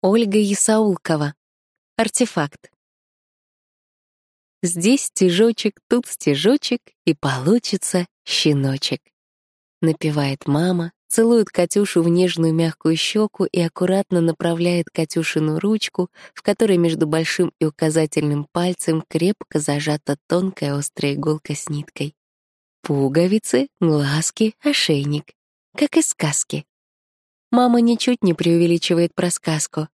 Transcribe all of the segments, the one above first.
Ольга Исаулкова. Артефакт. Здесь стежочек, тут стежочек, и получится щеночек. Напевает мама, целует Катюшу в нежную мягкую щеку и аккуратно направляет Катюшину ручку, в которой между большим и указательным пальцем крепко зажата тонкая острая иголка с ниткой. Пуговицы, глазки, ошейник. Как из сказки. Мама ничуть не преувеличивает про.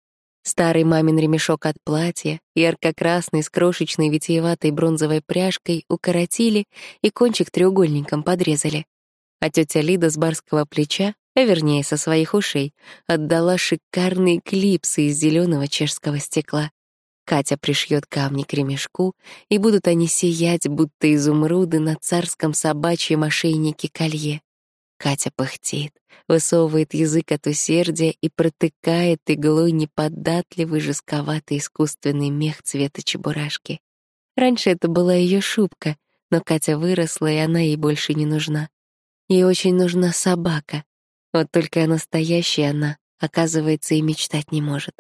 Старый мамин ремешок от платья, ярко-красный с крошечной витиеватой бронзовой пряжкой, укоротили и кончик треугольником подрезали. А тетя Лида с барского плеча, а вернее со своих ушей, отдала шикарные клипсы из зеленого чешского стекла. Катя пришьет камни к ремешку, и будут они сиять, будто изумруды на царском собачьем ошейнике колье. Катя пыхтит, высовывает язык от усердия и протыкает иглой неподатливый жестковатый искусственный мех цвета чебурашки. Раньше это была ее шубка, но Катя выросла, и она ей больше не нужна. Ей очень нужна собака. Вот только настоящая она, оказывается, и мечтать не может.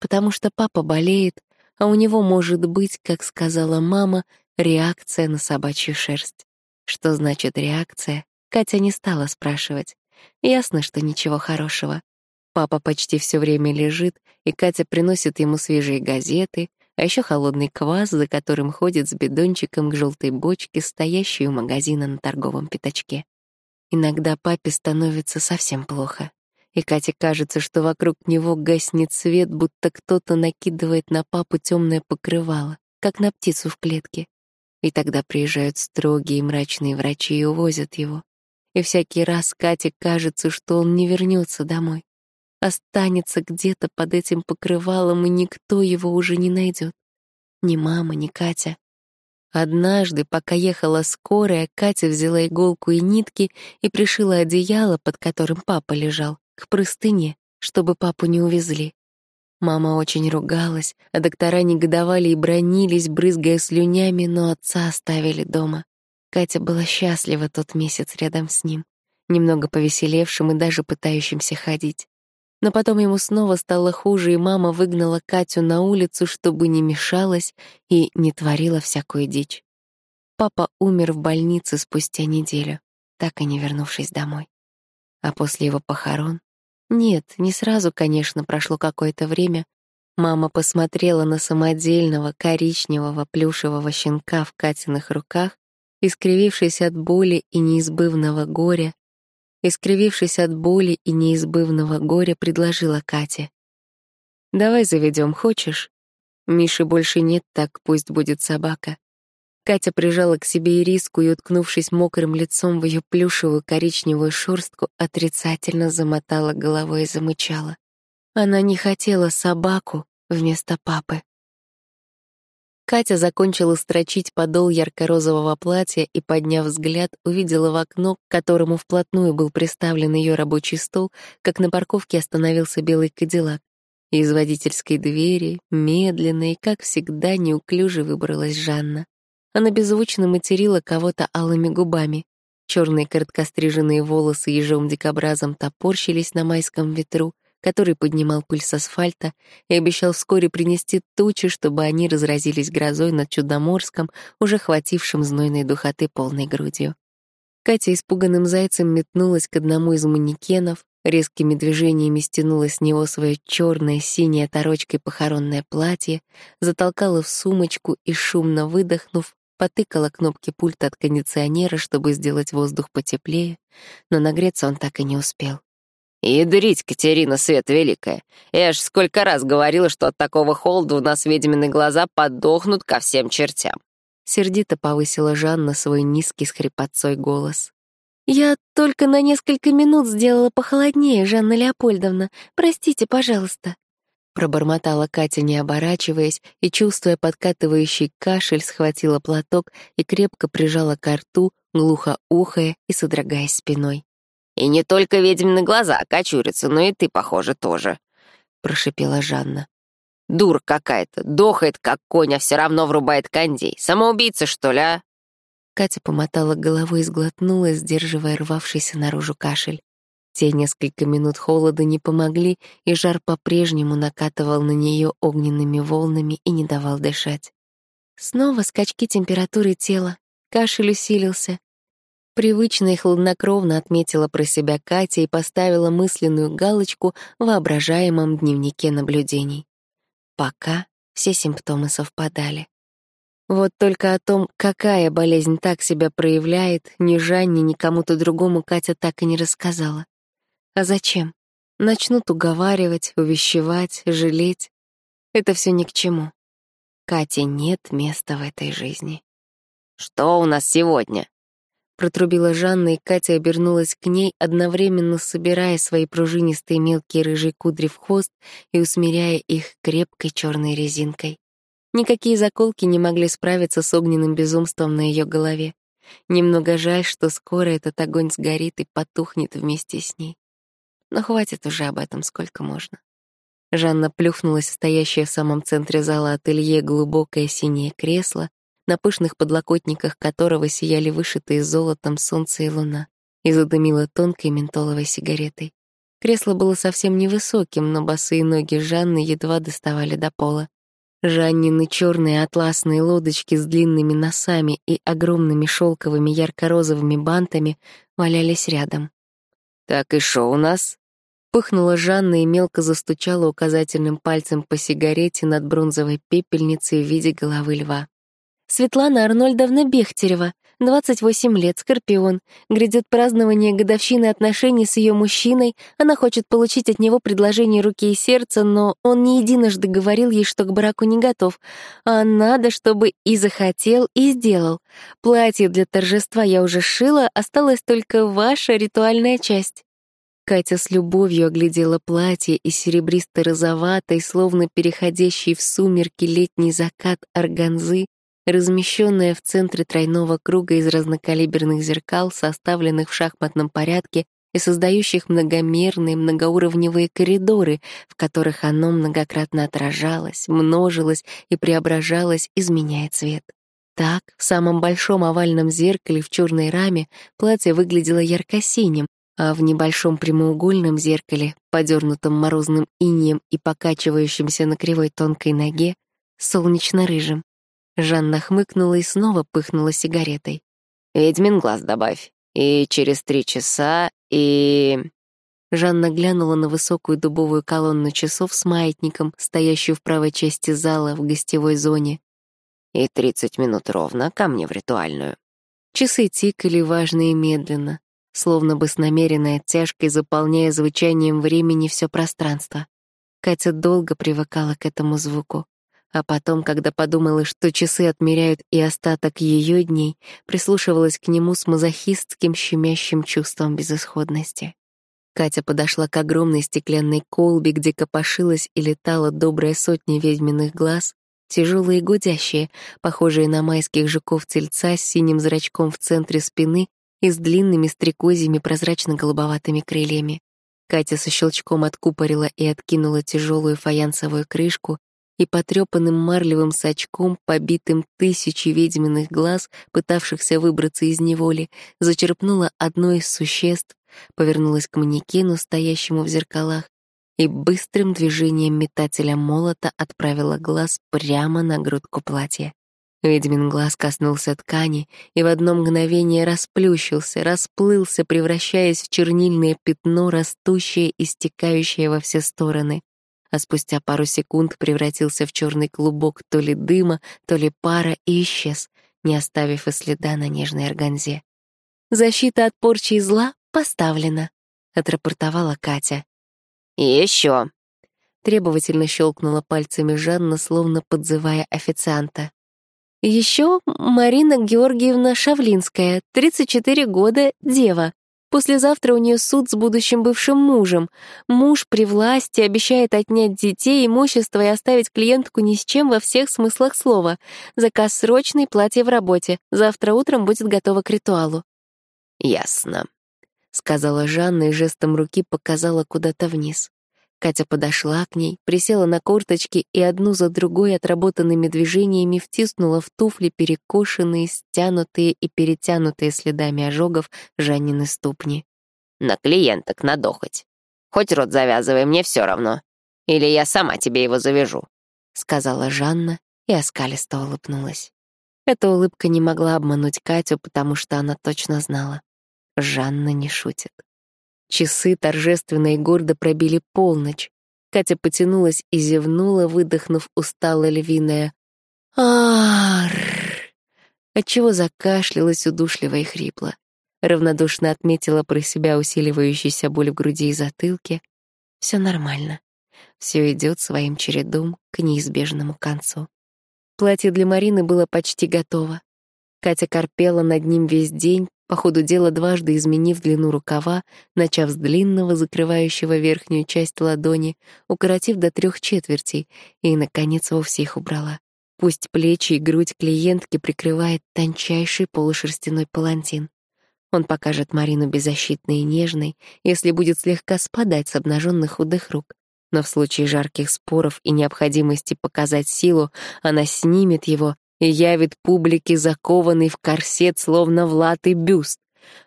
Потому что папа болеет, а у него может быть, как сказала мама, реакция на собачью шерсть. Что значит реакция? Катя не стала спрашивать. Ясно, что ничего хорошего. Папа почти все время лежит, и Катя приносит ему свежие газеты, а еще холодный квас, за которым ходит с бидончиком к желтой бочке, стоящей у магазина на торговом пятачке. Иногда папе становится совсем плохо, и Кате кажется, что вокруг него гаснет свет, будто кто-то накидывает на папу темное покрывало, как на птицу в клетке. И тогда приезжают строгие и мрачные врачи и увозят его и всякий раз Кате кажется, что он не вернется домой. Останется где-то под этим покрывалом, и никто его уже не найдет. Ни мама, ни Катя. Однажды, пока ехала скорая, Катя взяла иголку и нитки и пришила одеяло, под которым папа лежал, к простыне, чтобы папу не увезли. Мама очень ругалась, а доктора негодовали и бронились, брызгая слюнями, но отца оставили дома. Катя была счастлива тот месяц рядом с ним, немного повеселевшим и даже пытающимся ходить. Но потом ему снова стало хуже, и мама выгнала Катю на улицу, чтобы не мешалась и не творила всякую дичь. Папа умер в больнице спустя неделю, так и не вернувшись домой. А после его похорон... Нет, не сразу, конечно, прошло какое-то время. Мама посмотрела на самодельного коричневого плюшевого щенка в Катиных руках искривившись от боли и неизбывного горя, искривившись от боли и неизбывного горя, предложила Кате. «Давай заведем, хочешь? Миши больше нет, так пусть будет собака». Катя прижала к себе ириску и, уткнувшись мокрым лицом в ее плюшевую коричневую шерстку, отрицательно замотала головой и замычала. Она не хотела собаку вместо папы. Катя закончила строчить подол ярко-розового платья и, подняв взгляд, увидела в окно, к которому вплотную был приставлен ее рабочий стол, как на парковке остановился белый кадиллак. Из водительской двери, медленно и, как всегда, неуклюже выбралась Жанна. Она беззвучно материла кого-то алыми губами. Черные короткостриженные волосы ежом-дикобразом топорщились на майском ветру, который поднимал пыль с асфальта и обещал вскоре принести тучи, чтобы они разразились грозой над Чудоморском, уже хватившим знойной духоты полной грудью. Катя испуганным зайцем метнулась к одному из манекенов, резкими движениями стянула с него свое черное синее торочкой похоронное платье, затолкала в сумочку и, шумно выдохнуув, потыкала кнопки пульта от кондиционера, чтобы сделать воздух потеплее, но нагреться он так и не успел. «Ядрить, Катерина, свет великая! Я ж сколько раз говорила, что от такого холода у нас ведьмины глаза подохнут ко всем чертям!» Сердито повысила Жанна свой низкий с голос. «Я только на несколько минут сделала похолоднее, Жанна Леопольдовна. Простите, пожалуйста». Пробормотала Катя, не оборачиваясь, и, чувствуя подкатывающий кашель, схватила платок и крепко прижала к рту, глухо ухая и содрогаясь спиной. И не только ведьмины глаза кочурятся, но и ты, похоже, тоже», — прошипела Жанна. «Дур какая-то, дохает, как конь, а все равно врубает кондей. Самоубийца, что ли, а?» Катя помотала головой и сглотнула, сдерживая рвавшийся наружу кашель. Те несколько минут холода не помогли, и жар по-прежнему накатывал на нее огненными волнами и не давал дышать. Снова скачки температуры тела, кашель усилился. Привычно и хладнокровно отметила про себя Катя и поставила мысленную галочку в воображаемом дневнике наблюдений. Пока все симптомы совпадали. Вот только о том, какая болезнь так себя проявляет, ни Жанне, ни кому-то другому Катя так и не рассказала. А зачем? Начнут уговаривать, увещевать, жалеть. Это все ни к чему. Кате нет места в этой жизни. «Что у нас сегодня?» Протрубила Жанна, и Катя обернулась к ней, одновременно собирая свои пружинистые мелкие рыжие кудри в хвост и усмиряя их крепкой черной резинкой. Никакие заколки не могли справиться с огненным безумством на ее голове. Немного жаль, что скоро этот огонь сгорит и потухнет вместе с ней. Но хватит уже об этом, сколько можно. Жанна плюхнулась в стоящее в самом центре зала ателье глубокое синее кресло, на пышных подлокотниках которого сияли вышитые золотом солнце и луна, и задымила тонкой ментоловой сигаретой. Кресло было совсем невысоким, но босые ноги Жанны едва доставали до пола. Жаннины черные атласные лодочки с длинными носами и огромными шелковыми ярко-розовыми бантами валялись рядом. «Так и шо у нас?» Пыхнула Жанна и мелко застучала указательным пальцем по сигарете над бронзовой пепельницей в виде головы льва. Светлана Арнольдовна Бехтерева, 28 лет, Скорпион. Грядет празднование годовщины отношений с ее мужчиной. Она хочет получить от него предложение руки и сердца, но он не единожды говорил ей, что к браку не готов. А надо, чтобы и захотел, и сделал. Платье для торжества я уже шила, осталась только ваша ритуальная часть. Катя с любовью оглядела платье и серебристо-розоватой, словно переходящий в сумерки летний закат органзы, размещенная в центре тройного круга из разнокалиберных зеркал, составленных в шахматном порядке и создающих многомерные многоуровневые коридоры, в которых оно многократно отражалось, множилось и преображалось, изменяя цвет. Так, в самом большом овальном зеркале в черной раме платье выглядело ярко-синим, а в небольшом прямоугольном зеркале, подернутом морозным инеем и покачивающимся на кривой тонкой ноге, солнечно-рыжим. Жанна хмыкнула и снова пыхнула сигаретой. «Ведьмин глаз добавь. И через три часа, и...» Жанна глянула на высокую дубовую колонну часов с маятником, стоящую в правой части зала в гостевой зоне. «И тридцать минут ровно ко мне в ритуальную». Часы тикали важно и медленно, словно бы с намеренной оттяжкой заполняя звучанием времени все пространство. Катя долго привыкала к этому звуку. А потом, когда подумала, что часы отмеряют и остаток ее дней, прислушивалась к нему с мазохистским щемящим чувством безысходности. Катя подошла к огромной стеклянной колбе, где копошилась и летала добрая сотня ведьминых глаз, тяжелые гудящие, похожие на майских жуков-тельца с синим зрачком в центре спины и с длинными стрекозьями прозрачно-голубоватыми крыльями. Катя со щелчком откупорила и откинула тяжелую фаянсовую крышку, и потрепанным марлевым сачком, побитым тысячи ведьминых глаз, пытавшихся выбраться из неволи, зачерпнула одно из существ, повернулась к манекену, стоящему в зеркалах, и быстрым движением метателя молота отправила глаз прямо на грудку платья. Ведьмин глаз коснулся ткани и в одно мгновение расплющился, расплылся, превращаясь в чернильное пятно, растущее и стекающее во все стороны а спустя пару секунд превратился в черный клубок то ли дыма, то ли пара и исчез, не оставив и следа на нежной органзе. «Защита от порчи и зла поставлена», — отрапортовала Катя. «И еще», — требовательно щелкнула пальцами Жанна, словно подзывая официанта. Еще Марина Георгиевна Шавлинская, 34 года, дева. Послезавтра у нее суд с будущим бывшим мужем. Муж при власти обещает отнять детей, имущество и оставить клиентку ни с чем во всех смыслах слова. Заказ срочный, платье в работе. Завтра утром будет готово к ритуалу. «Ясно», — сказала Жанна и жестом руки показала куда-то вниз. Катя подошла к ней, присела на корточки и одну за другой отработанными движениями втиснула в туфли перекошенные, стянутые и перетянутые следами ожогов Жаннины ступни. на клиенток надохать. Хоть рот завязывай, мне все равно. Или я сама тебе его завяжу», — сказала Жанна и оскалисто улыбнулась. Эта улыбка не могла обмануть Катю, потому что она точно знала. Жанна не шутит. Часы торжественно и гордо пробили полночь. Катя потянулась и зевнула, выдохнув устало львиное «Ар!», отчего закашлялась удушливо и хрипло. Равнодушно отметила про себя усиливающуюся боль в груди и затылке. Все нормально. Все идет своим чередом к неизбежному концу. Платье для Марины было почти готово. Катя корпела над ним весь день, по ходу дела дважды изменив длину рукава, начав с длинного, закрывающего верхнюю часть ладони, укоротив до трех четвертей, и, наконец, вовсе их убрала. Пусть плечи и грудь клиентки прикрывает тончайший полушерстяной палантин. Он покажет Марину беззащитной и нежной, если будет слегка спадать с обнаженных худых рук. Но в случае жарких споров и необходимости показать силу, она снимет его и явит публике закованный в корсет, словно в латы бюст.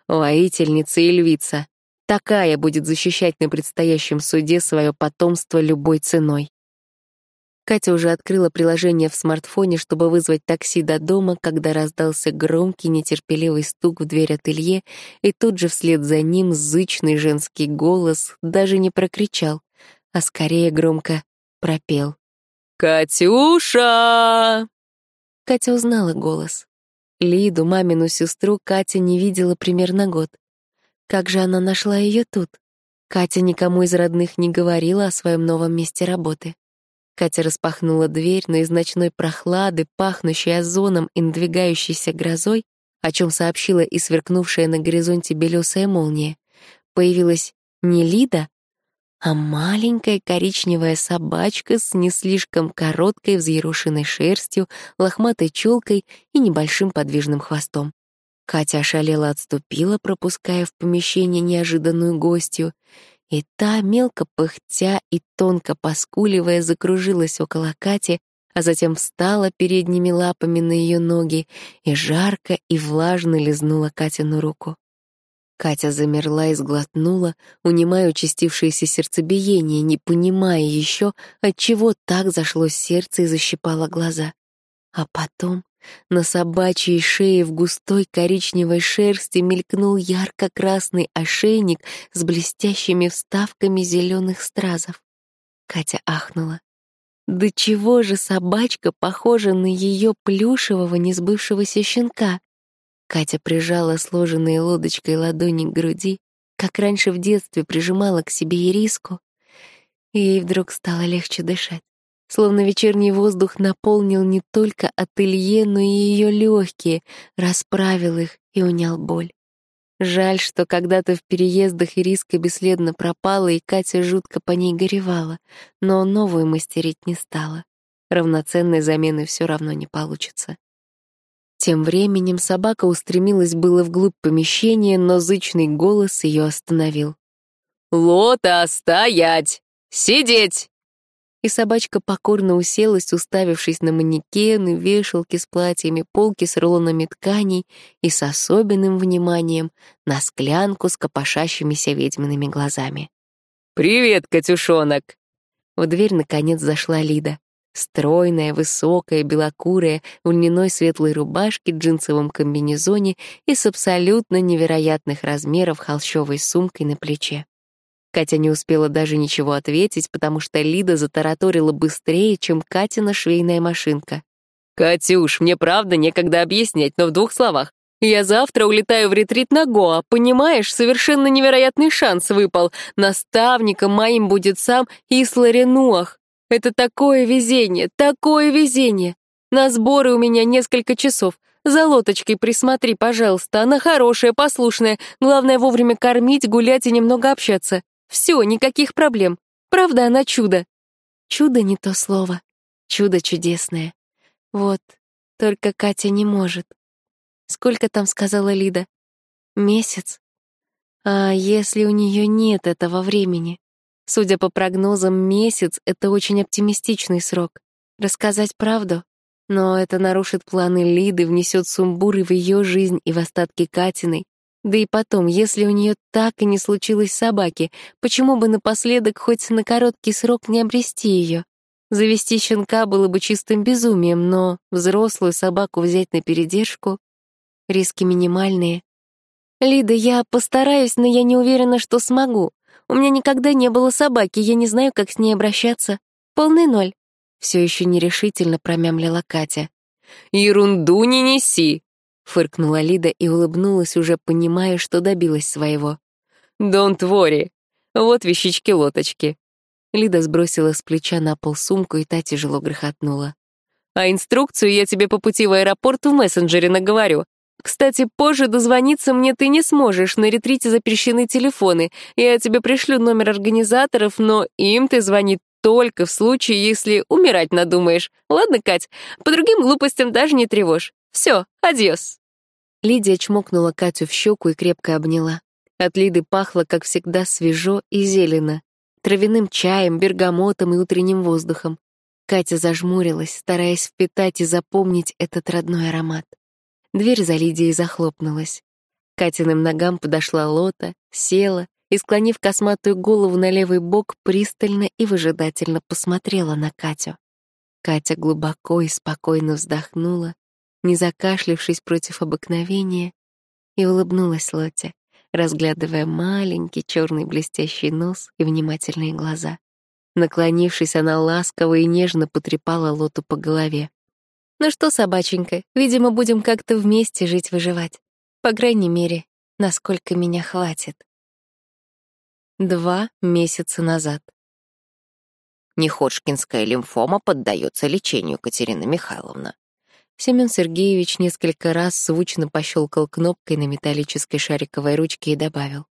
Воительница и львица. Такая будет защищать на предстоящем суде свое потомство любой ценой. Катя уже открыла приложение в смартфоне, чтобы вызвать такси до дома, когда раздался громкий, нетерпеливый стук в дверь ателье, и тут же вслед за ним зычный женский голос даже не прокричал, а скорее громко пропел. «Катюша!» Катя узнала голос. Лиду, мамину сестру, Катя не видела примерно год. Как же она нашла ее тут? Катя никому из родных не говорила о своем новом месте работы. Катя распахнула дверь, но из ночной прохлады, пахнущей озоном и надвигающейся грозой, о чем сообщила и сверкнувшая на горизонте белесая молния, появилась не Лида, а маленькая коричневая собачка с не слишком короткой взъерошенной шерстью, лохматой челкой и небольшим подвижным хвостом. Катя ошалела отступила, пропуская в помещение неожиданную гостью, и та, мелко пыхтя и тонко поскуливая, закружилась около Кати, а затем встала передними лапами на ее ноги и жарко и влажно лизнула Катину руку. Катя замерла и сглотнула, унимая участившееся сердцебиение, не понимая еще, от чего так зашло сердце и защипало глаза. А потом на собачьей шее в густой коричневой шерсти мелькнул ярко-красный ошейник с блестящими вставками зеленых стразов. Катя ахнула. Да чего же собачка похожа на ее плюшевого несбывшегося щенка? Катя прижала сложенные лодочкой ладони к груди, как раньше в детстве прижимала к себе ириску, и ей вдруг стало легче дышать словно вечерний воздух наполнил не только ателье, но и ее легкие, расправил их и унял боль. Жаль, что когда-то в переездах Ириска бесследно пропала, и Катя жутко по ней горевала, но новую мастерить не стала. Равноценной замены все равно не получится. Тем временем собака устремилась было вглубь помещения, но зычный голос ее остановил. «Лота, стоять! Сидеть!» и собачка покорно уселась, уставившись на манекены, вешалки с платьями, полки с рулонами тканей и с особенным вниманием на склянку с копошащимися ведьмиными глазами. «Привет, Катюшонок!» В дверь, наконец, зашла Лида. Стройная, высокая, белокурая, в льняной светлой рубашке, джинсовом комбинезоне и с абсолютно невероятных размеров холщовой сумкой на плече. Катя не успела даже ничего ответить, потому что Лида затараторила быстрее, чем Катина швейная машинка. «Катюш, мне правда некогда объяснять, но в двух словах. Я завтра улетаю в ретрит на Гоа, понимаешь, совершенно невероятный шанс выпал. Наставником моим будет сам Ислари Нуах. Это такое везение, такое везение. На сборы у меня несколько часов. За лоточкой присмотри, пожалуйста, она хорошая, послушная. Главное вовремя кормить, гулять и немного общаться. Все, никаких проблем. Правда, она чудо. Чудо не то слово. Чудо чудесное. Вот, только Катя не может. Сколько там сказала Лида? Месяц. А если у нее нет этого времени? Судя по прогнозам, месяц — это очень оптимистичный срок. Рассказать правду? Но это нарушит планы Лиды, внесет сумбуры в ее жизнь и в остатки Катиной. Да и потом, если у нее так и не случилось собаки, почему бы напоследок хоть на короткий срок не обрести ее? Завести щенка было бы чистым безумием, но взрослую собаку взять на передержку — риски минимальные. «Лида, я постараюсь, но я не уверена, что смогу. У меня никогда не было собаки, я не знаю, как с ней обращаться. Полный ноль». Все еще нерешительно промямлила Катя. «Ерунду не неси!» — фыркнула Лида и улыбнулась, уже понимая, что добилась своего. «Don't worry. Вот вещички-лоточки». Лида сбросила с плеча на пол сумку, и та тяжело грохотнула. «А инструкцию я тебе по пути в аэропорт в мессенджере наговорю. Кстати, позже дозвониться мне ты не сможешь, на ретрите запрещены телефоны. Я тебе пришлю номер организаторов, но им ты звонить только в случае, если умирать надумаешь. Ладно, Кать, по другим глупостям даже не тревожь. Все, адьос. Лидия чмокнула Катю в щеку и крепко обняла. От Лиды пахло, как всегда, свежо и зелено. Травяным чаем, бергамотом и утренним воздухом. Катя зажмурилась, стараясь впитать и запомнить этот родной аромат. Дверь за Лидией захлопнулась. Катиным ногам подошла Лота, села и, склонив косматую голову на левый бок, пристально и выжидательно посмотрела на Катю. Катя глубоко и спокойно вздохнула, не закашлившись против обыкновения, и улыбнулась Лоте, разглядывая маленький черный блестящий нос и внимательные глаза. Наклонившись, она ласково и нежно потрепала Лоту по голове. Ну что, собаченька, видимо, будем как-то вместе жить-выживать. По крайней мере, насколько меня хватит. Два месяца назад. Неходжкинская лимфома поддается лечению, Катерина Михайловна. Семен Сергеевич несколько раз звучно пощелкал кнопкой на металлической шариковой ручке и добавил.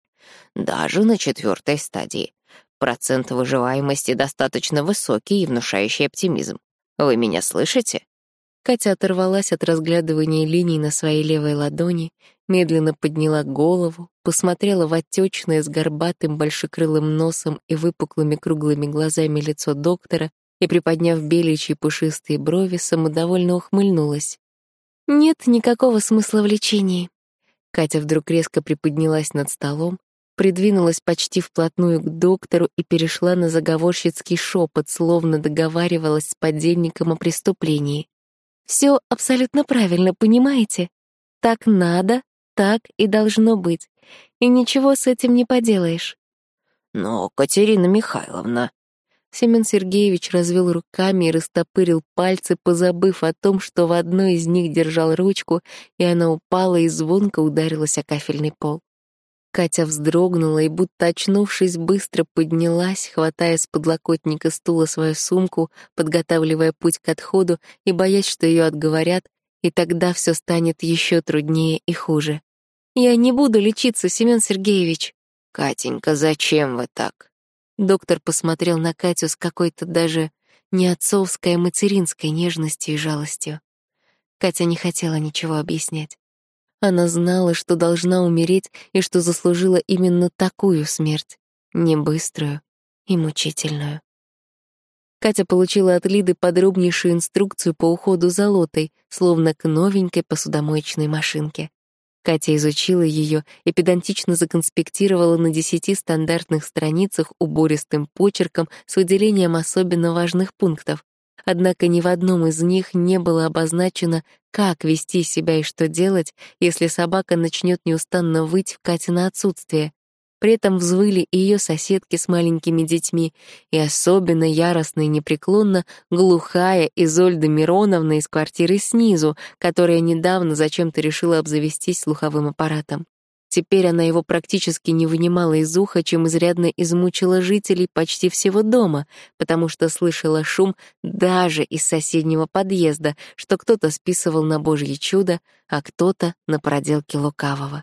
Даже на четвертой стадии. Процент выживаемости достаточно высокий и внушающий оптимизм. Вы меня слышите? Катя оторвалась от разглядывания линий на своей левой ладони, медленно подняла голову, посмотрела в отечное с горбатым большекрылым носом и выпуклыми круглыми глазами лицо доктора и, приподняв беличьи пушистые брови, самодовольно ухмыльнулась. «Нет никакого смысла в лечении». Катя вдруг резко приподнялась над столом, придвинулась почти вплотную к доктору и перешла на заговорщицкий шепот, словно договаривалась с подельником о преступлении. Все абсолютно правильно, понимаете? Так надо, так и должно быть. И ничего с этим не поделаешь. Но, Катерина Михайловна... Семен Сергеевич развел руками и растопырил пальцы, позабыв о том, что в одной из них держал ручку, и она упала и звонко ударилась о кафельный пол. Катя вздрогнула и, будто очнувшись, быстро поднялась, хватая с подлокотника стула свою сумку, подготавливая путь к отходу и боясь, что ее отговорят, и тогда все станет еще труднее и хуже. «Я не буду лечиться, Семен Сергеевич». «Катенька, зачем вы так?» Доктор посмотрел на Катю с какой-то даже не отцовской, а материнской нежностью и жалостью. Катя не хотела ничего объяснять. Она знала, что должна умереть и что заслужила именно такую смерть, не быструю и мучительную. Катя получила от Лиды подробнейшую инструкцию по уходу за лотой, словно к новенькой посудомоечной машинке. Катя изучила ее и педантично законспектировала на десяти стандартных страницах убористым почерком с выделением особенно важных пунктов, Однако ни в одном из них не было обозначено, как вести себя и что делать, если собака начнет неустанно выть в Катина отсутствие. При этом взвыли и ее соседки с маленькими детьми, и особенно яростно и непреклонно глухая Изольда Мироновна из квартиры снизу, которая недавно зачем-то решила обзавестись слуховым аппаратом. Теперь она его практически не вынимала из уха, чем изрядно измучила жителей почти всего дома, потому что слышала шум даже из соседнего подъезда, что кто-то списывал на божье чудо, а кто-то — на проделки лукавого.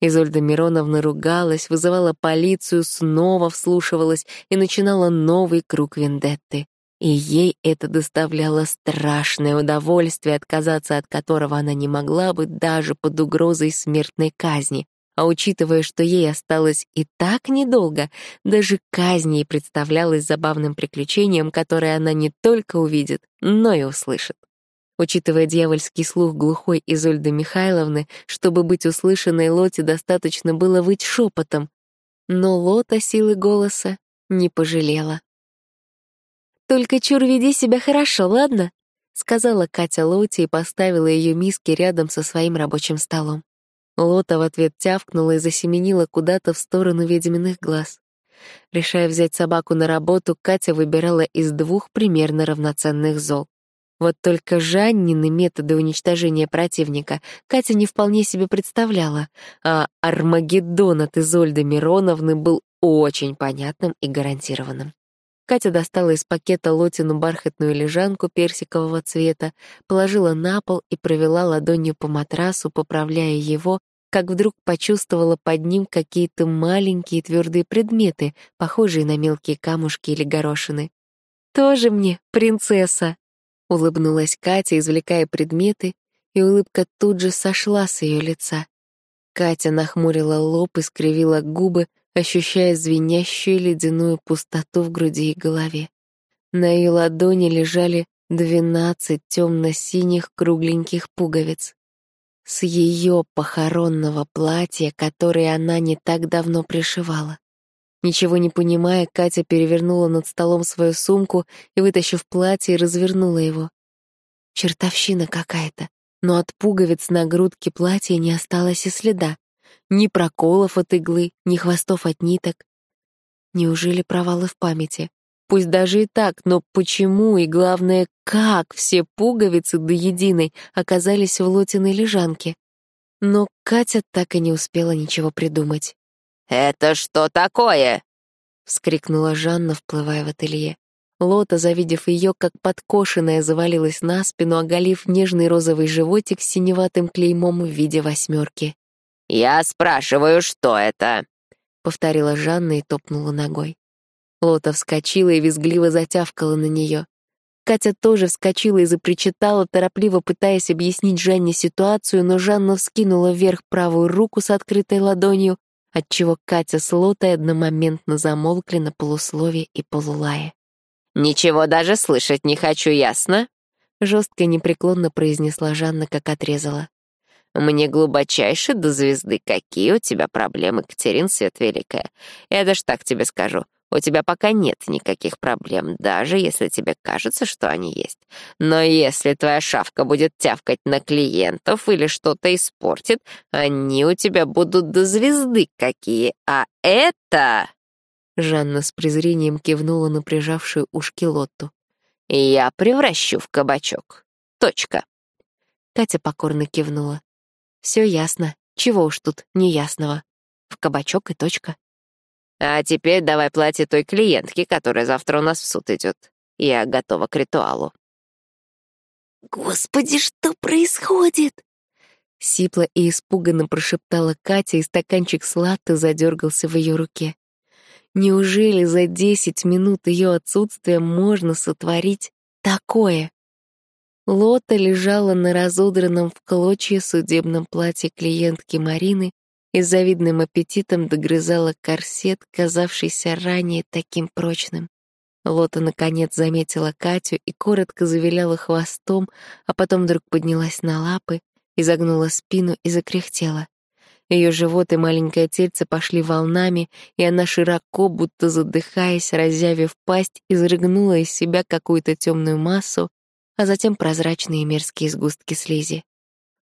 Изольда Мироновна ругалась, вызывала полицию, снова вслушивалась и начинала новый круг вендетты. И ей это доставляло страшное удовольствие, отказаться от которого она не могла бы даже под угрозой смертной казни. А учитывая, что ей осталось и так недолго, даже казнь ей представлялась забавным приключением, которое она не только увидит, но и услышит. Учитывая дьявольский слух глухой Изольды Михайловны, чтобы быть услышанной Лоте достаточно было выть шепотом. Но Лота силы голоса не пожалела. «Только чур веди себя хорошо, ладно?» — сказала Катя Лоте и поставила ее миски рядом со своим рабочим столом. Лота в ответ тявкнула и засеменила куда-то в сторону ведьминых глаз. Решая взять собаку на работу, Катя выбирала из двух примерно равноценных зол. Вот только Жаннины методы уничтожения противника Катя не вполне себе представляла, а Армагеддон от Изольды Мироновны был очень понятным и гарантированным. Катя достала из пакета Лотину бархатную лежанку персикового цвета, положила на пол и провела ладонью по матрасу, поправляя его, как вдруг почувствовала под ним какие-то маленькие твердые предметы, похожие на мелкие камушки или горошины. «Тоже мне принцесса!» — улыбнулась Катя, извлекая предметы, и улыбка тут же сошла с ее лица. Катя нахмурила лоб и скривила губы, ощущая звенящую ледяную пустоту в груди и голове. На ее ладони лежали двенадцать темно-синих кругленьких пуговиц. С ее похоронного платья, которое она не так давно пришивала. Ничего не понимая, Катя перевернула над столом свою сумку и, вытащив платье, развернула его. Чертовщина какая-то, но от пуговиц на грудке платья не осталось и следа. Ни проколов от иглы, ни хвостов от ниток. Неужели провалы в памяти? Пусть даже и так, но почему и, главное, как все пуговицы до единой оказались в Лотиной лежанке? Но Катя так и не успела ничего придумать. «Это что такое?» — вскрикнула Жанна, вплывая в ателье. Лота, завидев ее, как подкошенная, завалилась на спину, оголив нежный розовый животик с синеватым клеймом в виде восьмерки. «Я спрашиваю, что это?» — повторила Жанна и топнула ногой. Лота вскочила и визгливо затявкала на нее. Катя тоже вскочила и запричитала, торопливо пытаясь объяснить Жанне ситуацию, но Жанна вскинула вверх правую руку с открытой ладонью, отчего Катя с Лотой одномоментно замолкли на полуслове и полулае. «Ничего даже слышать не хочу, ясно?» Жестко и непреклонно произнесла Жанна, как отрезала. «Мне глубочайше до звезды, какие у тебя проблемы, Катерин Свет Великая. Я даже так тебе скажу. У тебя пока нет никаких проблем, даже если тебе кажется, что они есть. Но если твоя шавка будет тявкать на клиентов или что-то испортит, они у тебя будут до звезды какие. А это...» Жанна с презрением кивнула на прижавшую ушки Лотту. «Я превращу в кабачок. Точка». Катя покорно кивнула. «Все ясно. Чего уж тут неясного. В кабачок и точка». А теперь давай платье той клиентке, которая завтра у нас в суд идет. Я готова к ритуалу. «Господи, что происходит?» Сипла и испуганно прошептала Катя, и стаканчик с латте задергался в ее руке. Неужели за десять минут ее отсутствия можно сотворить такое? Лота лежала на разодранном в клочья судебном платье клиентки Марины и с завидным аппетитом догрызала корсет, казавшийся ранее таким прочным. Лота, наконец, заметила Катю и коротко завиляла хвостом, а потом вдруг поднялась на лапы, изогнула спину и закряхтела. Ее живот и маленькое тельце пошли волнами, и она широко, будто задыхаясь, разъявив пасть, изрыгнула из себя какую-то темную массу, а затем прозрачные мерзкие сгустки слизи.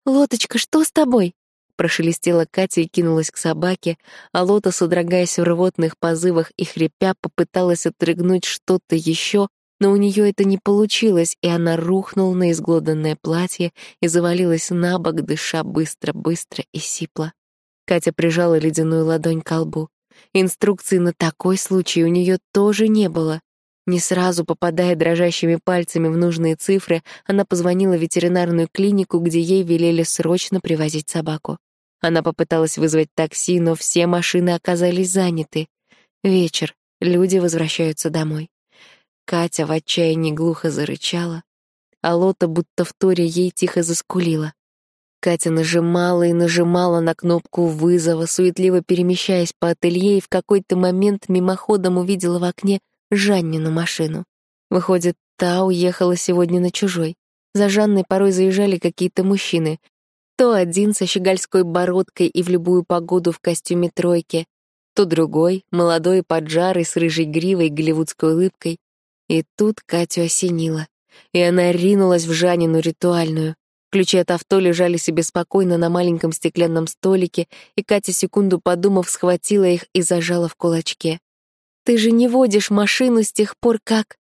«Лоточка, что с тобой?» Прошелестела Катя и кинулась к собаке, а Лота, содрогаясь в рвотных позывах и хрипя, попыталась отрыгнуть что-то еще, но у нее это не получилось, и она рухнула на изглоданное платье и завалилась на бок, дыша быстро-быстро и сипло. Катя прижала ледяную ладонь к лбу. Инструкции на такой случай у нее тоже не было. Не сразу попадая дрожащими пальцами в нужные цифры, она позвонила в ветеринарную клинику, где ей велели срочно привозить собаку. Она попыталась вызвать такси, но все машины оказались заняты. Вечер, люди возвращаются домой. Катя в отчаянии глухо зарычала, а Лота будто в торе ей тихо заскулила. Катя нажимала и нажимала на кнопку вызова, суетливо перемещаясь по ателье, и в какой-то момент мимоходом увидела в окне Жаннину машину. Выходит, та уехала сегодня на чужой. За Жанной порой заезжали какие-то мужчины. То один со щегольской бородкой и в любую погоду в костюме тройки, то другой, молодой, поджарый, с рыжей гривой, голливудской улыбкой. И тут Катю осенило. И она ринулась в Жанину ритуальную. Ключи от авто лежали себе спокойно на маленьком стеклянном столике, и Катя, секунду подумав, схватила их и зажала в кулачке. «Ты же не водишь машину с тех пор как...»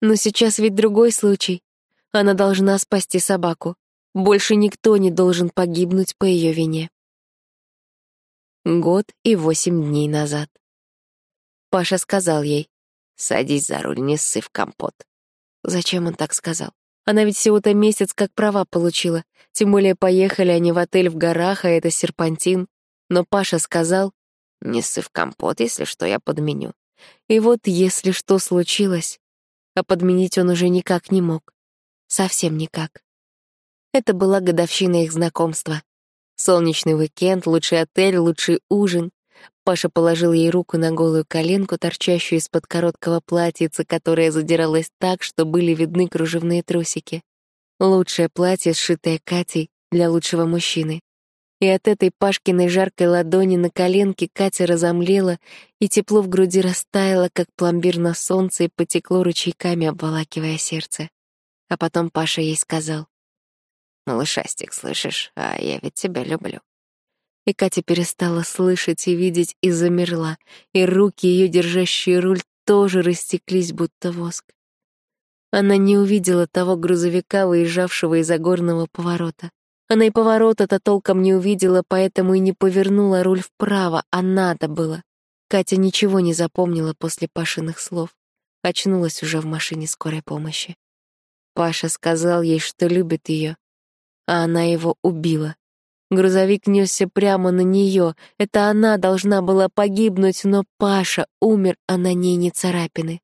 «Но сейчас ведь другой случай. Она должна спасти собаку. Больше никто не должен погибнуть по ее вине». Год и восемь дней назад. Паша сказал ей, «Садись за руль, не ссы в компот». Зачем он так сказал? Она ведь всего-то месяц как права получила. Тем более поехали они в отель в горах, а это серпантин. Но Паша сказал, «Не ссы в компот, если что, я подменю». И вот если что случилось, а подменить он уже никак не мог. Совсем никак. Это была годовщина их знакомства. Солнечный уикенд, лучший отель, лучший ужин. Паша положил ей руку на голую коленку, торчащую из-под короткого платьица, которое задиралось так, что были видны кружевные трусики. Лучшее платье, сшитое Катей для лучшего мужчины. И от этой Пашкиной жаркой ладони на коленке Катя разомлела, и тепло в груди растаяло, как пломбир на солнце, и потекло ручейками, обволакивая сердце. А потом Паша ей сказал. «Малышастик, слышишь? А я ведь тебя люблю». И Катя перестала слышать и видеть и замерла, и руки ее, держащие руль, тоже растеклись, будто воск. Она не увидела того грузовика, выезжавшего из-за горного поворота. Она и поворота-то толком не увидела, поэтому и не повернула руль вправо, а надо было. Катя ничего не запомнила после Пашиных слов. Очнулась уже в машине скорой помощи. Паша сказал ей, что любит ее, а она его убила. Грузовик несся прямо на нее. Это она должна была погибнуть, но Паша умер, а на ней не царапины.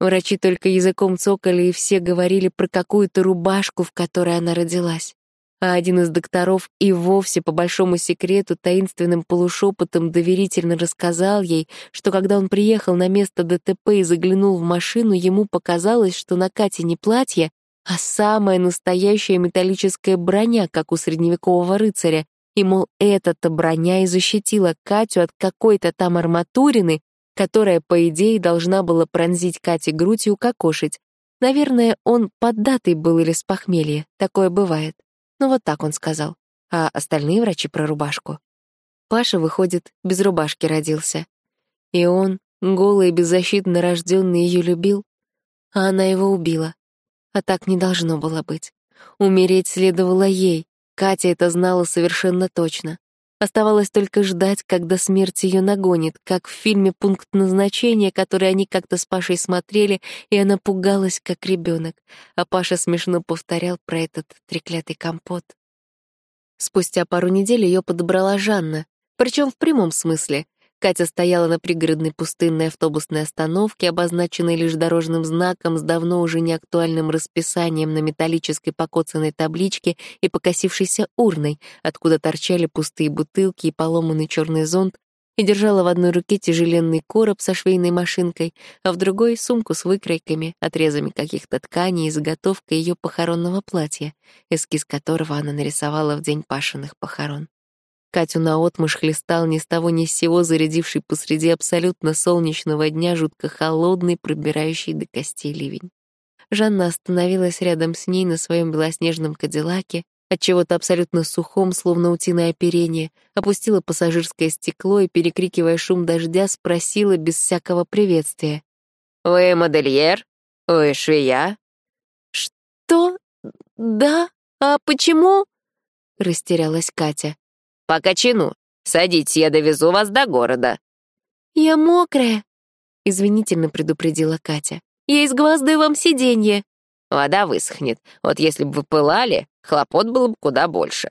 Врачи только языком цокали, и все говорили про какую-то рубашку, в которой она родилась. А один из докторов и вовсе по большому секрету таинственным полушепотом доверительно рассказал ей, что когда он приехал на место ДТП и заглянул в машину, ему показалось, что на Кате не платье, а самая настоящая металлическая броня, как у средневекового рыцаря. И, мол, эта-то броня и защитила Катю от какой-то там арматурины, которая, по идее, должна была пронзить Кате грудь и укокошить. Наверное, он поддатый был или с похмелья, такое бывает. Ну вот так он сказал. А остальные врачи про рубашку. Паша, выходит, без рубашки родился. И он, голый и беззащитно рожденный, ее любил, а она его убила. А так не должно было быть. Умереть следовало ей. Катя это знала совершенно точно. Оставалось только ждать, когда смерть ее нагонит, как в фильме «Пункт назначения», который они как-то с Пашей смотрели, и она пугалась, как ребенок. А Паша смешно повторял про этот треклятый компот. Спустя пару недель ее подобрала Жанна, причем в прямом смысле. Катя стояла на пригородной пустынной автобусной остановке, обозначенной лишь дорожным знаком с давно уже неактуальным расписанием на металлической покоцанной табличке и покосившейся урной, откуда торчали пустые бутылки и поломанный черный зонт, и держала в одной руке тяжеленный короб со швейной машинкой, а в другой — сумку с выкройками, отрезами каких-то тканей и заготовкой ее похоронного платья, эскиз которого она нарисовала в день Пашиных похорон. Катю наотмашь хлестал ни с того ни с сего зарядивший посреди абсолютно солнечного дня жутко холодный, пробирающий до костей ливень. Жанна остановилась рядом с ней на своем белоснежном кадиллаке, от чего-то абсолютно сухом, словно утиное оперение, опустила пассажирское стекло и, перекрикивая шум дождя, спросила без всякого приветствия. «Вы модельер? Вы швея?» «Что? Да? А почему?» — растерялась Катя. «По кочану. Садитесь, я довезу вас до города». «Я мокрая», — извинительно предупредила Катя. «Я изгвоздаю вам сиденье». «Вода высохнет. Вот если бы вы пылали, хлопот было бы куда больше».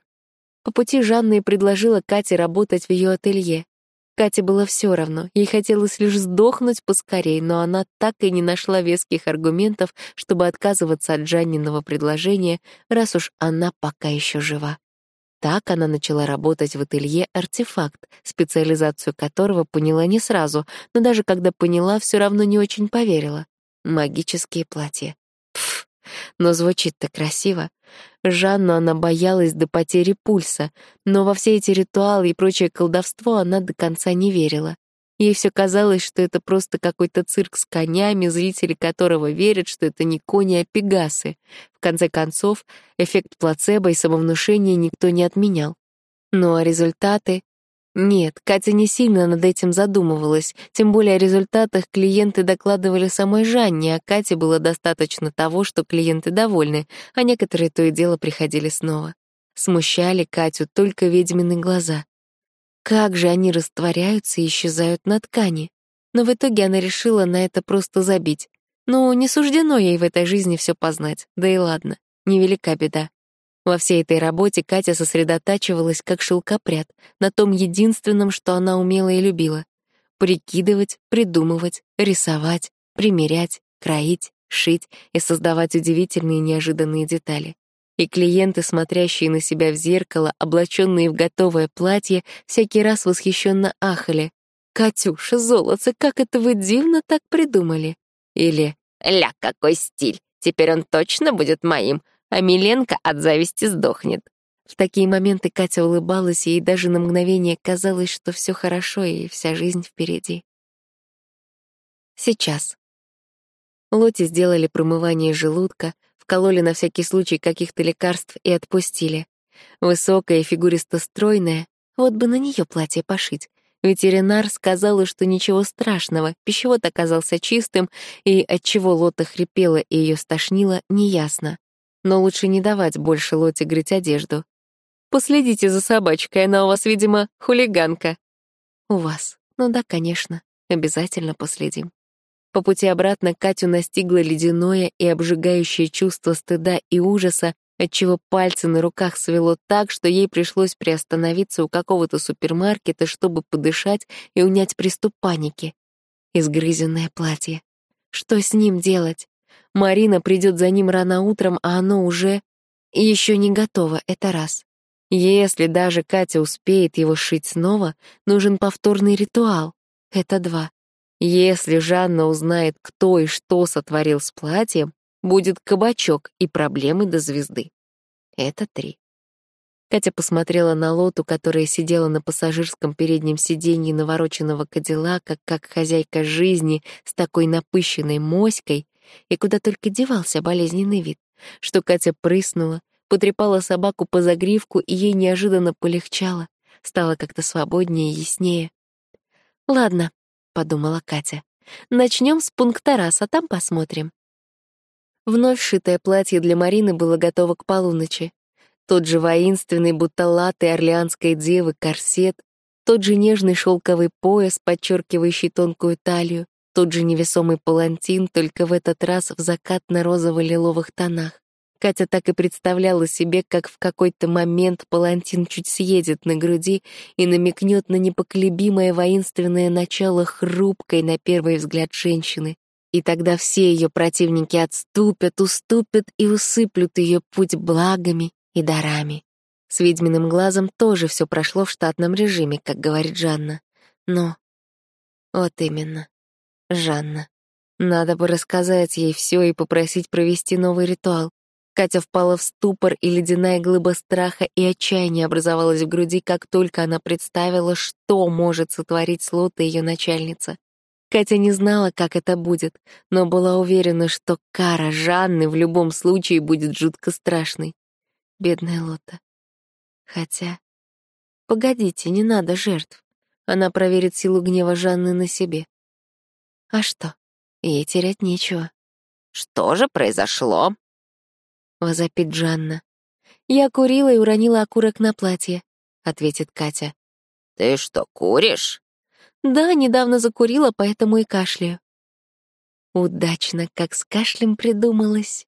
По пути Жанна и предложила Кате работать в ее ателье. Кате было все равно, ей хотелось лишь сдохнуть поскорей, но она так и не нашла веских аргументов, чтобы отказываться от Жанниного предложения, раз уж она пока еще жива. Так она начала работать в ателье «Артефакт», специализацию которого поняла не сразу, но даже когда поняла, все равно не очень поверила. Магические платья. Пф, Но звучит-то красиво. Жанну она боялась до потери пульса, но во все эти ритуалы и прочее колдовство она до конца не верила. Ей все казалось, что это просто какой-то цирк с конями, зрители которого верят, что это не кони, а пегасы. В конце концов, эффект плацебо и самовнушения никто не отменял. Ну а результаты? Нет, Катя не сильно над этим задумывалась, тем более о результатах клиенты докладывали самой Жанне, а Кате было достаточно того, что клиенты довольны, а некоторые то и дело приходили снова. Смущали Катю только ведьмины глаза. Как же они растворяются и исчезают на ткани. Но в итоге она решила на это просто забить. Ну, не суждено ей в этой жизни все познать, да и ладно, невелика беда. Во всей этой работе Катя сосредотачивалась как шелкопряд на том единственном, что она умела и любила — прикидывать, придумывать, рисовать, примерять, кроить, шить и создавать удивительные неожиданные детали и клиенты, смотрящие на себя в зеркало, облаченные в готовое платье, всякий раз восхищенно ахали. «Катюша, золотце, как это вы дивно так придумали!» Или «Ля, какой стиль! Теперь он точно будет моим, а Миленко от зависти сдохнет!» В такие моменты Катя улыбалась, и ей даже на мгновение казалось, что все хорошо и вся жизнь впереди. Сейчас. Лоте сделали промывание желудка, вкололи на всякий случай каких-то лекарств и отпустили. Высокая и фигуристо-стройная, вот бы на нее платье пошить. Ветеринар сказал, что ничего страшного, пищевод оказался чистым, и от чего Лота хрипела и ее стошнило, неясно. Но лучше не давать больше Лоте грыть одежду. «Последите за собачкой, она у вас, видимо, хулиганка». «У вас. Ну да, конечно. Обязательно последим». По пути обратно Катю настигло ледяное и обжигающее чувство стыда и ужаса, отчего пальцы на руках свело так, что ей пришлось приостановиться у какого-то супермаркета, чтобы подышать и унять приступ паники. Изгрызенное платье. Что с ним делать? Марина придет за ним рано утром, а оно уже... еще не готово, это раз. Если даже Катя успеет его сшить снова, нужен повторный ритуал. Это два. Если Жанна узнает, кто и что сотворил с платьем, будет кабачок и проблемы до звезды. Это три. Катя посмотрела на Лоту, которая сидела на пассажирском переднем сиденье навороченного кадиллака, как хозяйка жизни с такой напыщенной моськой, и куда только девался болезненный вид, что Катя прыснула, потрепала собаку по загривку, и ей неожиданно полегчало, стало как-то свободнее и яснее. «Ладно, — подумала Катя. «Начнем с пункта раз, а там посмотрим». Вновь шитое платье для Марины было готово к полуночи. Тот же воинственный, будто латы орлеанской девы, корсет, тот же нежный шелковый пояс, подчеркивающий тонкую талию, тот же невесомый палантин, только в этот раз в закатно-розово-лиловых тонах. Катя так и представляла себе, как в какой-то момент палантин чуть съедет на груди и намекнет на непоколебимое воинственное начало хрупкой на первый взгляд женщины. И тогда все ее противники отступят, уступят и усыплют ее путь благами и дарами. С ведьминым глазом тоже все прошло в штатном режиме, как говорит Жанна. Но... Вот именно. Жанна. Надо бы рассказать ей все и попросить провести новый ритуал. Катя впала в ступор, и ледяная глыба страха и отчаяния образовалась в груди, как только она представила, что может сотворить с Лотой ее начальница. Катя не знала, как это будет, но была уверена, что кара Жанны в любом случае будет жутко страшной. Бедная Лота. Хотя... Погодите, не надо жертв. Она проверит силу гнева Жанны на себе. А что? Ей терять нечего. Что же произошло? — возопит Джанна. «Я курила и уронила окурок на платье», — ответит Катя. «Ты что, куришь?» «Да, недавно закурила, поэтому и кашляю». Удачно, как с кашлем придумалось.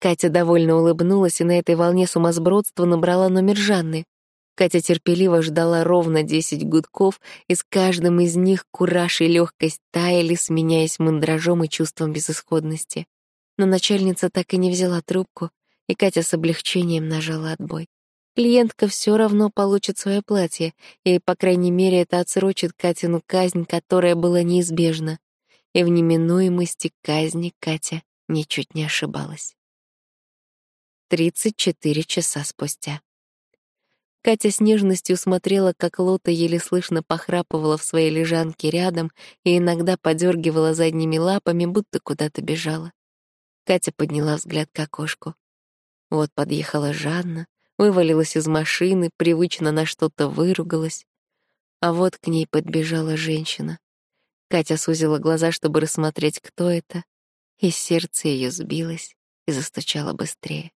Катя довольно улыбнулась и на этой волне сумасбродства набрала номер Жанны. Катя терпеливо ждала ровно десять гудков, и с каждым из них кураж и легкость таяли, сменяясь мандражом и чувством безысходности. Но начальница так и не взяла трубку, и Катя с облегчением нажала отбой. Клиентка все равно получит свое платье, и, по крайней мере, это отсрочит Катину казнь, которая была неизбежна. И в неминуемости казни Катя ничуть не ошибалась. 34 часа спустя. Катя с нежностью смотрела, как Лота еле слышно похрапывала в своей лежанке рядом и иногда подергивала задними лапами, будто куда-то бежала. Катя подняла взгляд к окошку. Вот подъехала Жанна, вывалилась из машины, привычно на что-то выругалась. А вот к ней подбежала женщина. Катя сузила глаза, чтобы рассмотреть, кто это, и сердце ее сбилось и застучало быстрее.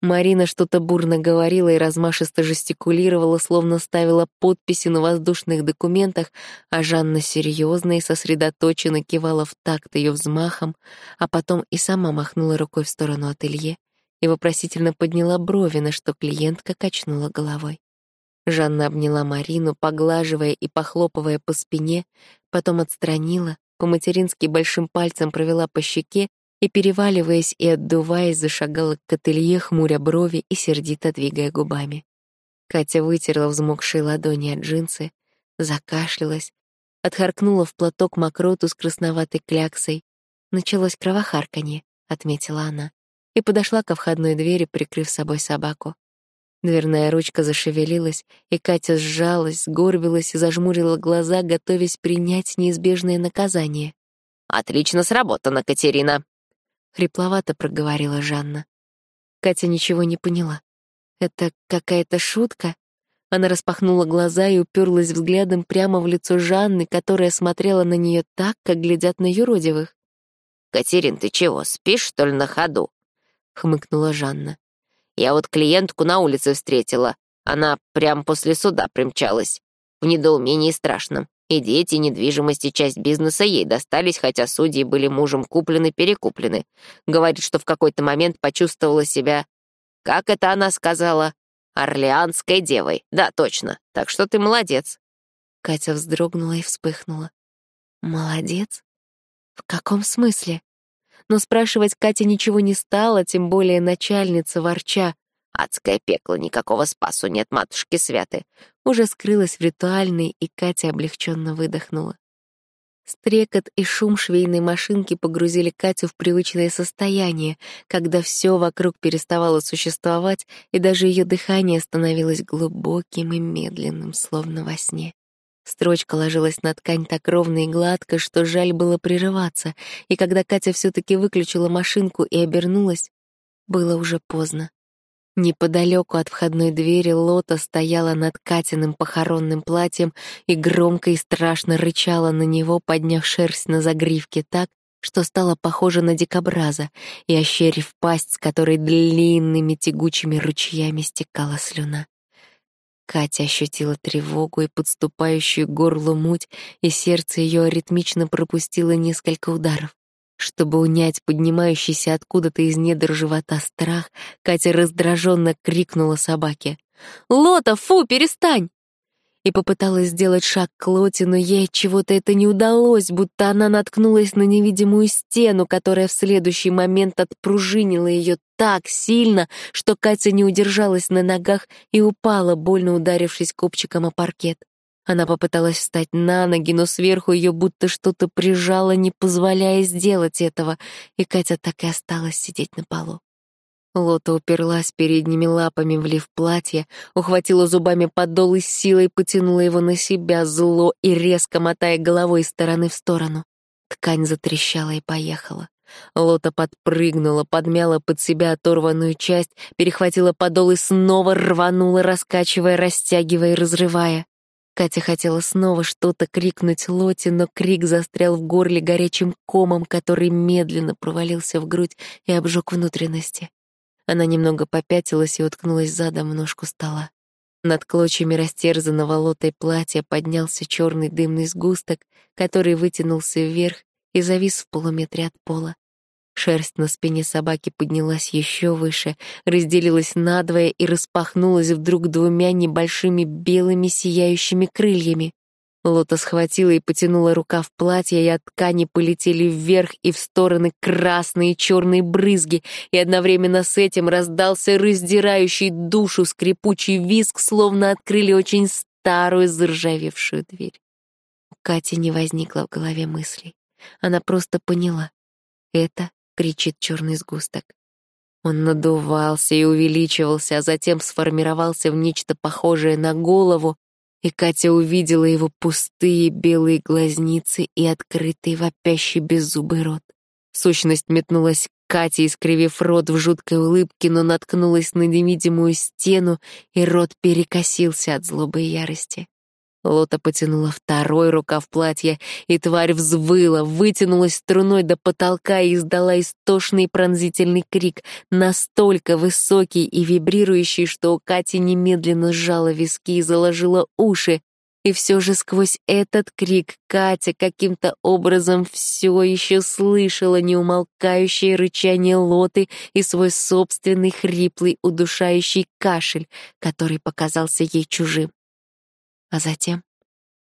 Марина что-то бурно говорила и размашисто жестикулировала, словно ставила подписи на воздушных документах, а Жанна серьезно и сосредоточенно кивала в такт ее взмахом, а потом и сама махнула рукой в сторону ателье и вопросительно подняла брови, на что клиентка качнула головой. Жанна обняла Марину, поглаживая и похлопывая по спине, потом отстранила, по-матерински большим пальцем провела по щеке и, переваливаясь и отдуваясь, зашагала к ателье, хмуря брови и сердито двигая губами. Катя вытерла взмокшие ладони от джинсы, закашлялась, отхаркнула в платок мокроту с красноватой кляксой. «Началось кровохарканье», — отметила она, и подошла ко входной двери, прикрыв собой собаку. Дверная ручка зашевелилась, и Катя сжалась, сгорбилась и зажмурила глаза, готовясь принять неизбежное наказание. «Отлично сработано, Катерина!» — хрипловато проговорила Жанна. Катя ничего не поняла. «Это какая-то шутка?» Она распахнула глаза и уперлась взглядом прямо в лицо Жанны, которая смотрела на нее так, как глядят на юродивых. «Катерин, ты чего, спишь, что ли, на ходу?» — хмыкнула Жанна. «Я вот клиентку на улице встретила. Она прямо после суда примчалась. В недоумении страшном. И дети, недвижимость и часть бизнеса ей достались, хотя судьи были мужем куплены-перекуплены. Говорит, что в какой-то момент почувствовала себя... Как это она сказала? Орлеанской девой. Да, точно. Так что ты молодец. Катя вздрогнула и вспыхнула. Молодец? В каком смысле? Но спрашивать Катя ничего не стала, тем более начальница ворча. Адское пекло, никакого спасу нет, матушки святы. Уже скрылась в ритуальной, и Катя облегченно выдохнула. Стрекот и шум швейной машинки погрузили Катю в привычное состояние, когда все вокруг переставало существовать, и даже ее дыхание становилось глубоким и медленным, словно во сне. Строчка ложилась на ткань так ровно и гладко, что жаль было прерываться, и когда Катя все таки выключила машинку и обернулась, было уже поздно. Неподалеку от входной двери Лота стояла над Катиным похоронным платьем и громко и страшно рычала на него, подняв шерсть на загривке так, что стало похоже на дикобраза, и ощерив пасть, с которой длинными тягучими ручьями стекала слюна. Катя ощутила тревогу и подступающую к горлу муть, и сердце ее аритмично пропустило несколько ударов. Чтобы унять поднимающийся откуда-то из недр живота страх, Катя раздраженно крикнула собаке. «Лота, фу, перестань!» И попыталась сделать шаг к Лоте, но ей чего-то это не удалось, будто она наткнулась на невидимую стену, которая в следующий момент отпружинила ее так сильно, что Катя не удержалась на ногах и упала, больно ударившись копчиком о паркет. Она попыталась встать на ноги, но сверху ее будто что-то прижало, не позволяя сделать этого, и Катя так и осталась сидеть на полу. Лота уперлась передними лапами в лиф платья, ухватила зубами подол и силой потянула его на себя, зло и резко мотая головой из стороны в сторону. Ткань затрещала и поехала. Лота подпрыгнула, подмяла под себя оторванную часть, перехватила подол и снова рванула, раскачивая, растягивая и разрывая. Катя хотела снова что-то крикнуть Лоте, но крик застрял в горле горячим комом, который медленно провалился в грудь и обжег внутренности. Она немного попятилась и уткнулась задом в ножку стола. Над клочьями растерзанного лотой платья поднялся черный дымный сгусток, который вытянулся вверх и завис в полуметре от пола. Шерсть на спине собаки поднялась еще выше, разделилась надвое и распахнулась вдруг двумя небольшими белыми сияющими крыльями. Лота схватила и потянула рука в платье, и от ткани полетели вверх и в стороны красные и черные брызги, и одновременно с этим раздался раздирающий душу скрипучий визг, словно открыли очень старую заржавевшую дверь. У Кати не возникло в голове мыслей. Она просто поняла — это кричит черный сгусток. Он надувался и увеличивался, а затем сформировался в нечто похожее на голову, и Катя увидела его пустые белые глазницы и открытый вопящий беззубый рот. Сущность метнулась к Кате, искривив рот в жуткой улыбке, но наткнулась на невидимую стену, и рот перекосился от злобы и ярости. Лота потянула второй рукав платья, и тварь взвыла, вытянулась струной до потолка и издала истошный пронзительный крик, настолько высокий и вибрирующий, что у Кати немедленно сжала виски и заложила уши. И все же сквозь этот крик Катя каким-то образом все еще слышала неумолкающее рычание Лоты и свой собственный хриплый удушающий кашель, который показался ей чужим. А затем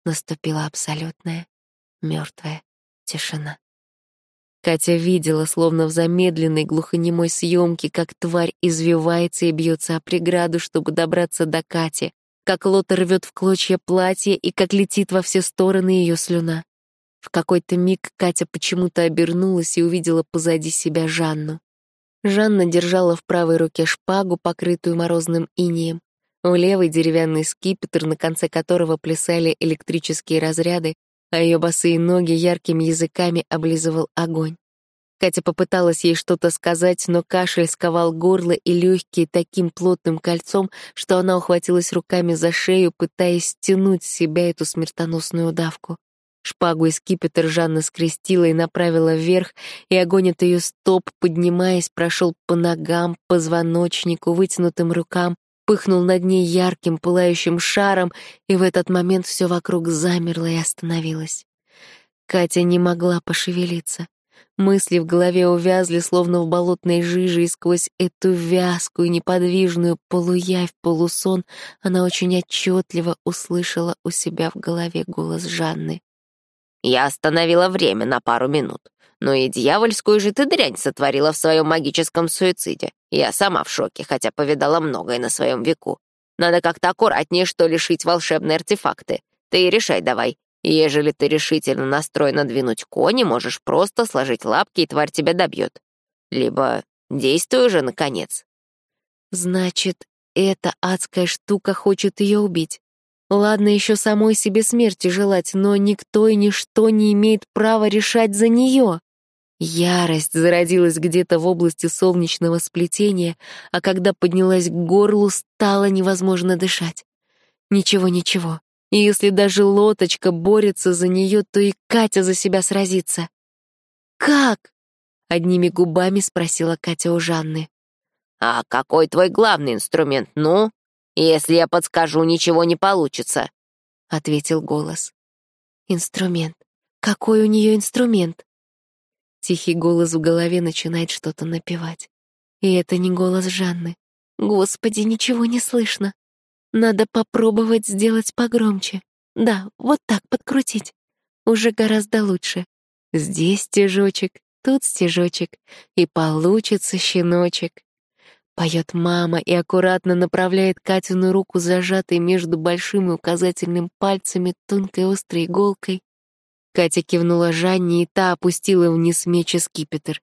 наступила абсолютная мертвая тишина. Катя видела, словно в замедленной глухонемой съемке, как тварь извивается и бьется о преграду, чтобы добраться до Кати, как Лота рвет в клочья платье и как летит во все стороны ее слюна. В какой-то миг Катя почему-то обернулась и увидела позади себя Жанну. Жанна держала в правой руке шпагу, покрытую морозным инеем. У левой деревянный скипетр, на конце которого плясали электрические разряды, а ее босые ноги яркими языками облизывал огонь. Катя попыталась ей что-то сказать, но кашель сковал горло и легкие таким плотным кольцом, что она ухватилась руками за шею, пытаясь стянуть с себя эту смертоносную удавку. Шпагу и скипетр Жанна скрестила и направила вверх, и огонь от ее стоп, поднимаясь, прошел по ногам, позвоночнику, вытянутым рукам, вспыхнул над ней ярким пылающим шаром, и в этот момент все вокруг замерло и остановилось. Катя не могла пошевелиться. Мысли в голове увязли, словно в болотной жиже, и сквозь эту вязкую, неподвижную полуявь, полусон она очень отчетливо услышала у себя в голове голос Жанны. «Я остановила время на пару минут. Ну и дьявольскую же ты дрянь сотворила в своем магическом суициде. Я сама в шоке, хотя повидала многое на своем веку. Надо как-то аккуратнее, что лишить волшебные артефакты. Ты и решай давай. Ежели ты решительно настроена двинуть кони, можешь просто сложить лапки, и тварь тебя добьет. Либо действуй уже, наконец. Значит, эта адская штука хочет ее убить. Ладно еще самой себе смерти желать, но никто и ничто не имеет права решать за нее. Ярость зародилась где-то в области солнечного сплетения, а когда поднялась к горлу, стало невозможно дышать. Ничего, ничего. И если даже лоточка борется за нее, то и Катя за себя сразится. «Как?» — одними губами спросила Катя у Жанны. «А какой твой главный инструмент, ну? Если я подскажу, ничего не получится», — ответил голос. «Инструмент. Какой у нее инструмент?» Тихий голос в голове начинает что-то напевать. И это не голос Жанны. Господи, ничего не слышно. Надо попробовать сделать погромче. Да, вот так подкрутить. Уже гораздо лучше. Здесь стежочек, тут стежочек, и получится щеночек. Поет мама и аккуратно направляет Катину руку, зажатой между большим и указательным пальцами тонкой острой иголкой, Катя кивнула Жанне, и та опустила вниз меч и скипетр.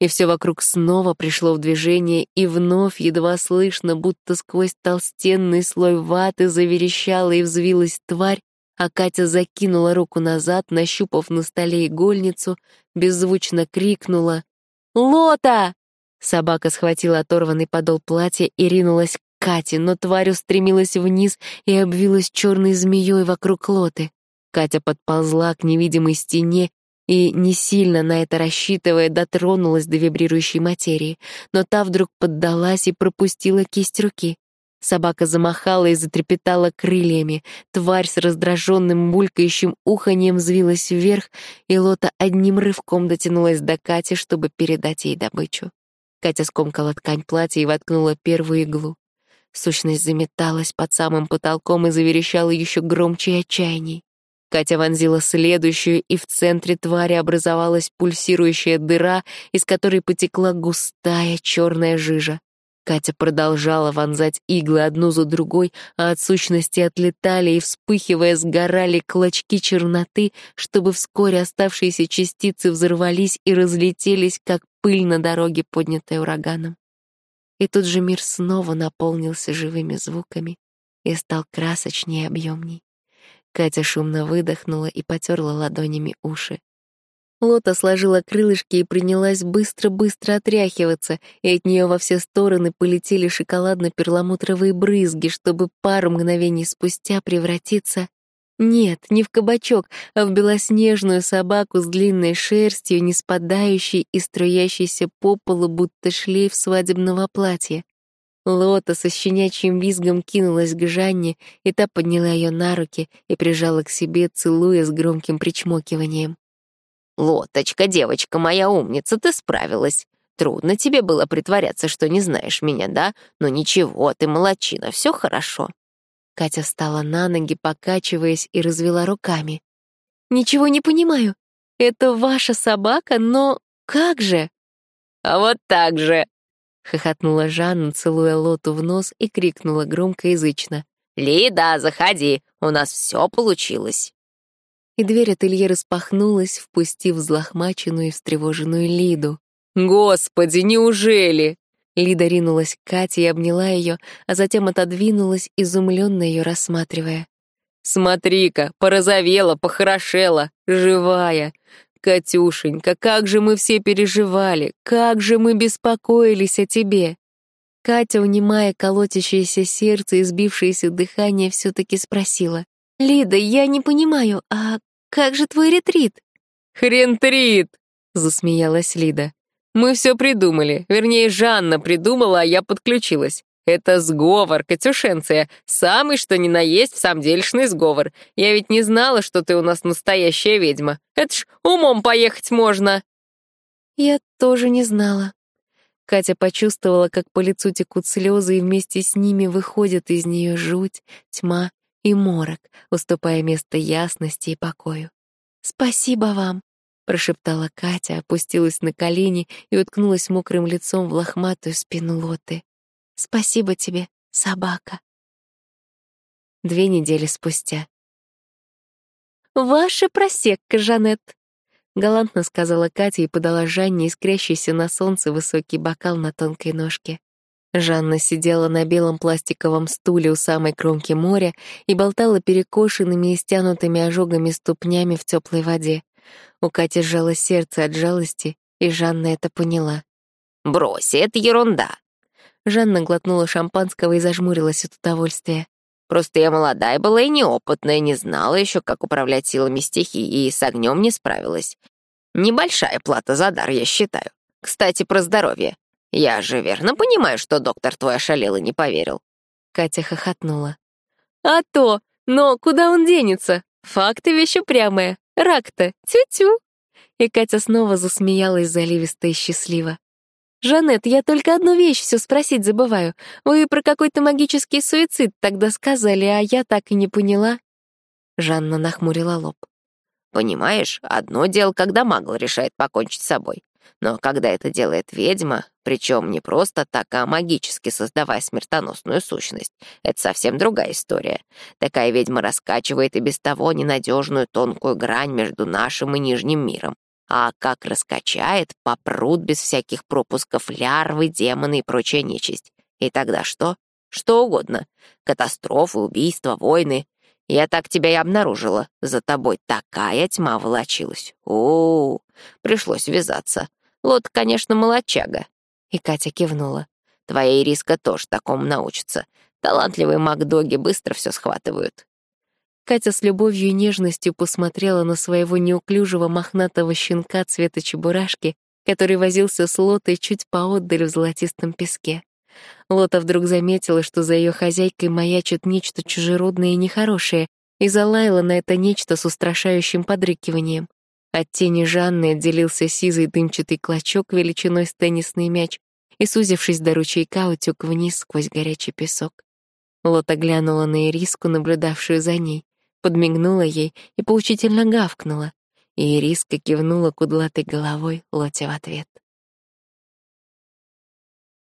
И все вокруг снова пришло в движение, и вновь едва слышно, будто сквозь толстенный слой ваты заверещала и взвилась тварь, а Катя закинула руку назад, нащупав на столе игольницу, беззвучно крикнула «Лота!». Собака схватила оторванный подол платья и ринулась к Кате, но тварь устремилась вниз и обвилась черной змеей вокруг Лоты. Катя подползла к невидимой стене и, не сильно на это рассчитывая, дотронулась до вибрирующей материи, но та вдруг поддалась и пропустила кисть руки. Собака замахала и затрепетала крыльями. Тварь с раздраженным булькающим уханьем взвилась вверх, и Лота одним рывком дотянулась до Кати, чтобы передать ей добычу. Катя скомкала ткань платья и воткнула первую иглу. Сущность заметалась под самым потолком и заверещала еще громче и отчаянней. Катя вонзила следующую, и в центре твари образовалась пульсирующая дыра, из которой потекла густая черная жижа. Катя продолжала вонзать иглы одну за другой, а от сущности отлетали и, вспыхивая, сгорали клочки черноты, чтобы вскоре оставшиеся частицы взорвались и разлетелись, как пыль на дороге, поднятая ураганом. И тут же мир снова наполнился живыми звуками и стал красочнее и объемней. Катя шумно выдохнула и потерла ладонями уши. Лота сложила крылышки и принялась быстро-быстро отряхиваться, и от нее во все стороны полетели шоколадно-перламутровые брызги, чтобы пару мгновений спустя превратиться... Нет, не в кабачок, а в белоснежную собаку с длинной шерстью, не спадающей и струящейся по полу, будто шлейф свадебного платья. Лота со щенячьим визгом кинулась к Жанне, и та подняла ее на руки и прижала к себе, целуя с громким причмокиванием. «Лоточка, девочка моя умница, ты справилась. Трудно тебе было притворяться, что не знаешь меня, да? Но ничего, ты молочина, все хорошо». Катя встала на ноги, покачиваясь, и развела руками. «Ничего не понимаю. Это ваша собака, но как же?» «А вот так же!» — хохотнула Жанна, целуя Лоту в нос и крикнула громко язычно. «Лида, заходи, у нас все получилось!» и дверь ателье распахнулась, впустив взлохмаченную и встревоженную Лиду. «Господи, неужели?» Лида ринулась к Кате и обняла ее, а затем отодвинулась, изумленно ее рассматривая. «Смотри-ка, порозовела, похорошела, живая. Катюшенька, как же мы все переживали, как же мы беспокоились о тебе!» Катя, унимая колотящееся сердце и сбившееся дыхание, все-таки спросила. «Лида, я не понимаю, а как же твой ретрит?» «Хрентрит!» — засмеялась Лида. «Мы все придумали. Вернее, Жанна придумала, а я подключилась. Это сговор, Катюшенция. Самый что ни на есть в самом делешный сговор. Я ведь не знала, что ты у нас настоящая ведьма. Это ж умом поехать можно!» «Я тоже не знала». Катя почувствовала, как по лицу текут слезы, и вместе с ними выходят из нее жуть, тьма и морок, уступая место ясности и покою. «Спасибо вам!» — прошептала Катя, опустилась на колени и уткнулась мокрым лицом в лохматую спину Лоты. «Спасибо тебе, собака!» Две недели спустя. «Ваша просекка, Жанет!» — галантно сказала Катя и подала Жанне искрящийся на солнце высокий бокал на тонкой ножке. Жанна сидела на белом пластиковом стуле у самой кромки моря и болтала перекошенными и стянутыми ожогами ступнями в теплой воде. У Кати сжало сердце от жалости, и Жанна это поняла. «Брось, это ерунда!» Жанна глотнула шампанского и зажмурилась от удовольствия. «Просто я молодая была и неопытная, не знала еще, как управлять силами стихии, и с огнем не справилась. Небольшая плата за дар, я считаю. Кстати, про здоровье. Я же верно понимаю, что доктор твой ошалел и не поверил. Катя хохотнула. А то, но куда он денется? Факты вещь упрямая. Рак-то, тю-тю. И Катя снова засмеялась заливисто и счастливо. «Жанет, я только одну вещь все спросить забываю. Вы про какой-то магический суицид тогда сказали, а я так и не поняла». Жанна нахмурила лоб. «Понимаешь, одно дело, когда магл решает покончить с собой. Но когда это делает ведьма, причем не просто так, а магически создавая смертоносную сущность, это совсем другая история. Такая ведьма раскачивает и без того ненадежную тонкую грань между нашим и нижним миром. А как раскачает, попрут без всяких пропусков лярвы, демоны и прочая нечисть. И тогда что? Что угодно. Катастрофы, убийства, войны. Я так тебя и обнаружила. За тобой такая тьма волочилась. -у пришлось вязаться. Лот, конечно, молочага. И Катя кивнула. Твоя Ириска тоже такому научится. Талантливые макдоги быстро все схватывают. Катя с любовью и нежностью посмотрела на своего неуклюжего мохнатого щенка цвета чебурашки, который возился с Лотой чуть поотдаль в золотистом песке. Лота вдруг заметила, что за ее хозяйкой маячит нечто чужеродное и нехорошее, и залаяла на это нечто с устрашающим подрыкиванием. От тени Жанны отделился сизый дымчатый клочок величиной с теннисный мяч и, сузившись до ручейка, утек вниз сквозь горячий песок. Лота глянула на Ириску, наблюдавшую за ней, подмигнула ей и поучительно гавкнула, и Ириска кивнула кудлатой головой Лоте в ответ.